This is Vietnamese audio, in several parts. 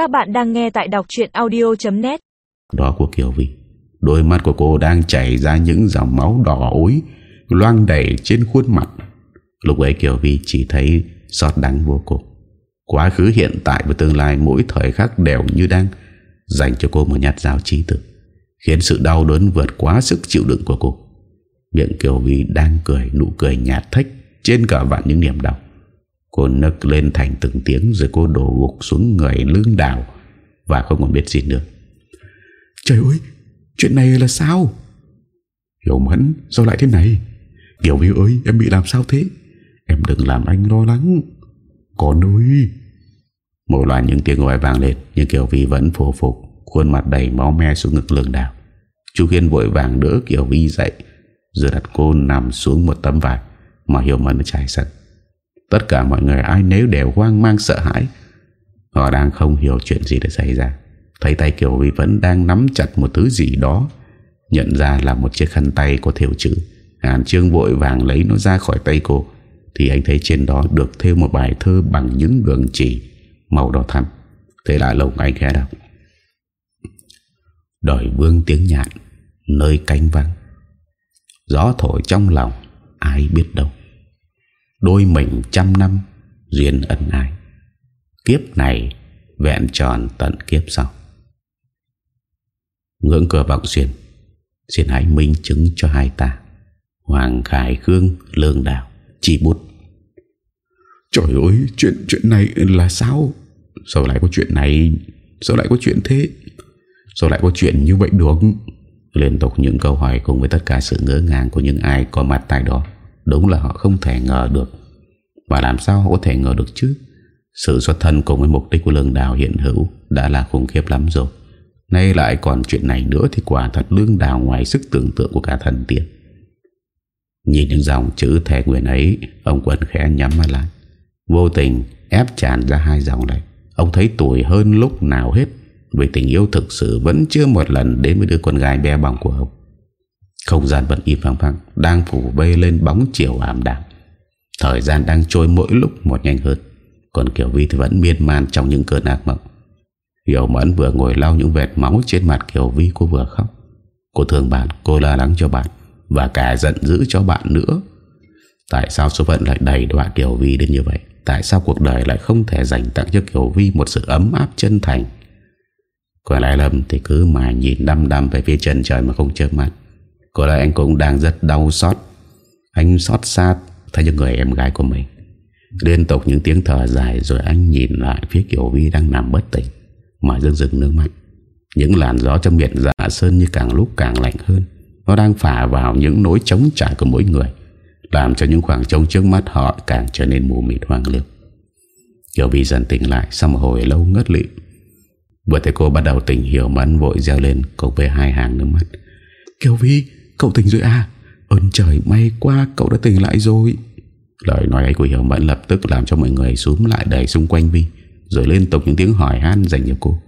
Các bạn đang nghe tại đọc chuyện audio.net Đó của Kiều Vi Đôi mắt của cô đang chảy ra những dòng máu đỏ ối, Loang đầy trên khuôn mặt. Lúc ấy Kiều Vi chỉ thấy xót đắng vô cùng. Quá khứ, hiện tại và tương lai Mỗi thời khắc đều như đang Dành cho cô một nhát dao trí tử, Khiến sự đau đớn vượt quá sức chịu đựng của cô. Miệng Kiều Vi đang cười Nụ cười nhạt thách Trên cả vạn những niềm đau. Cô nấc lên thành từng tiếng Rồi cô đổ gục xuống người lưng đảo Và không còn biết gì nữa. Trời ơi Chuyện này là sao? Hiểu mẫn sao lại thế này? Kiều Vi ơi em bị làm sao thế? Em đừng làm anh lo lắng. Con ơi Một loạt những tiếng gọi vang lên Nhưng Kiều Vi vẫn phổ phục Khuôn mặt đầy máu me xuống ngực lưng đảo. Chú Khiên vội vàng đỡ Kiều Vi dậy Rồi đặt cô nằm xuống một tấm vải Mà Hiểu Mẫn trải sân Tất cả mọi người, ai nếu đều hoang mang, sợ hãi. Họ đang không hiểu chuyện gì đã xảy ra. Thấy tay Kiều Vi vẫn đang nắm chặt một thứ gì đó, Nhận ra là một chiếc khăn tay có theo chữ Hàn Trương vội vàng lấy nó ra khỏi tay cô. Thì anh thấy trên đó được thêm một bài thơ bằng những đường chỉ màu đỏ thắm. Thế là lồng anh khẽ đọc Đời vương tiếng nhạn, Nơi cánh vắng. Gió thổi trong lòng, Ai biết đâu. Đôi mình trăm năm, Duyên ân ai Kiếp này vẹn tròn tận kiếp sau. Ngưỡng cửa vọng xuyên, Xin hãy minh chứng cho hai ta. Hoàng Khải Khương, Lương Đào Chỉ bút. Trời ơi, chuyện chuyện này là sao? Sao lại có chuyện này? Sao lại có chuyện thế? Sao lại có chuyện như vậy được? Liên tục những câu hỏi cùng với tất cả sự ngỡ ngàng Của những ai có mặt tại đó. Đúng là họ không thể ngờ được. Và làm sao họ có thể ngờ được chứ? Sự xuất thân cùng với mục đích của lương đào hiện hữu Đã là khủng khiếp lắm rồi. Nay lại còn chuyện này nữa Thì quả thật lương đào ngoài sức tưởng tượng của cả thần tiên. Nhìn những dòng chữ thẻ nguyện ấy, Ông Quân khẽ nhắm mắt lại. Vô tình ép tràn ra hai dòng này. Ông thấy tuổi hơn lúc nào hết, Vì tình yêu thực sự vẫn chưa một lần Đến với đứa con gái bé bỏng của ông. Không gian vẫn im phăng phăng Đang phủ vây lên bóng chiều ảm đạm. Thời gian đang trôi mỗi lúc một nhanh hơn Còn Kiều Vi thì vẫn miên man Trong những cơn ác mộng. Hiểu Mẫn vừa ngồi lau những vệt máu trên mặt Kiều Vi cô vừa khóc. Cô thương bạn, cô lo lắng cho bạn Và cả giận dữ cho bạn nữa. Tại sao số phận lại đầy đoạn Kiều Vi đến như vậy? Tại sao cuộc đời lại không thể dành tặng cho Kiều Vi Một sự ấm áp chân thành? Còn lại Lâm thì cứ mà nhìn đăm đăm Về phía chân trời mà không chớp mắt. Có lẽ anh cũng đang rất đau xót. Anh xót xa Thay cho người em gái của mình. Liên tục những tiếng thở dài Rồi anh nhìn lại phía Kiều Vi đang nằm bất tỉnh, Mà rưng rưng nước mắt. Những làn gió trong miệng dạ sơn Như càng lúc càng lạnh hơn, Nó đang phả vào những nỗi trống trải của mỗi người, Làm cho những khoảng trống trước mắt họ Càng trở nên mù mịt hoang liêu Kiều Vi dần tỉnh lại Sau một hồi lâu ngất lịm. Vừa thấy cô bắt đầu tỉnh hiểu mắn vội gieo lên Cùng với hai hàng nước mắt. Kiều Vi cậu tỉnh rồi à? Ơn trời may quá cậu đã tỉnh lại rồi. Lời nói ấy của Hiểu Mẫn lập tức làm cho mọi người xuống lại đầy xung quanh Vi Rồi liên tục những tiếng hỏi han dành cho cô.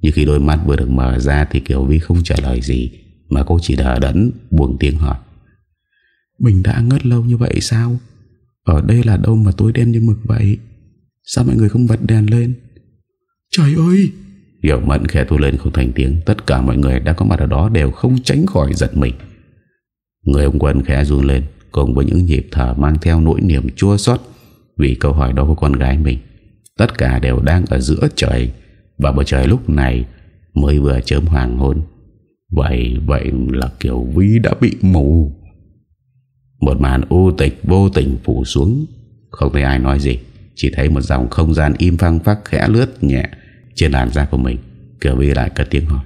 Nhưng khi đôi mắt vừa được mở ra Thì Kiều Vi không trả lời gì Mà cô chỉ đỡ đẫn buông tiếng hỏi. Mình đã ngất lâu như vậy sao? Ở đây là đâu mà tối đen như mực vậy? Sao mọi người không bật đèn lên? Trời ơi! Hiểu Mẫn khẽ thu lên không thành tiếng Tất cả mọi người đã có mặt ở đó Đều không tránh khỏi giận mình Người ông Quân khẽ run lên, Cùng với những nhịp thở mang theo nỗi niềm chua xót Vì câu hỏi đó của con gái mình. Tất cả đều đang ở giữa trời, Và bầu trời lúc này Mới vừa chớm hoàng hôn. Vậy vậy là Kiều Vi đã bị mù. Một màn u tịch vô tình phủ xuống. Không thấy ai nói gì, Chỉ thấy một dòng không gian im phăng phắc khẽ lướt nhẹ Trên làn da của mình. Kiều Vi lại cất tiếng hỏi.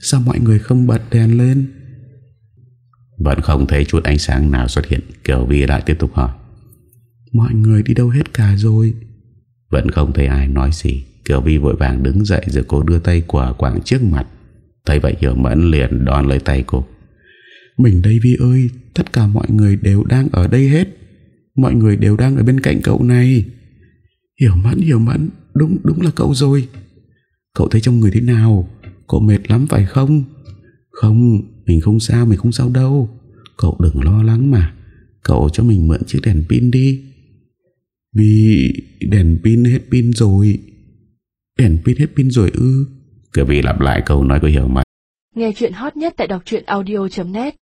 Sao mọi người không bật đèn lên? Vẫn không thấy chút ánh sáng nào xuất hiện Kiều Vi lại tiếp tục hỏi. Mọi người đi đâu hết cả rồi? Vẫn không thấy ai nói gì. Kiều Vi vội vàng đứng dậy Rồi cô đưa tay quả quảng trước mặt. Thấy vậy Hiểu Mẫn liền đón lấy tay cô. Mình đây Vi ơi Tất cả mọi người đều đang ở đây hết. Mọi người đều đang ở bên cạnh cậu này. Hiểu Mẫn Hiểu Mẫn Đúng đúng là cậu rồi. Cậu thấy trong người thế nào? Cậu mệt lắm phải không không, mình không sao, mình không sao đâu. Cậu đừng lo lắng mà. Cậu cho mình mượn chiếc đèn pin đi. Vì đèn pin hết pin rồi. Đèn pin hết pin rồi ư? Cửa vì lặp lại câu nói của Hiểu mà. Nghe chuyện hot nhất tại đọc truyện audio.net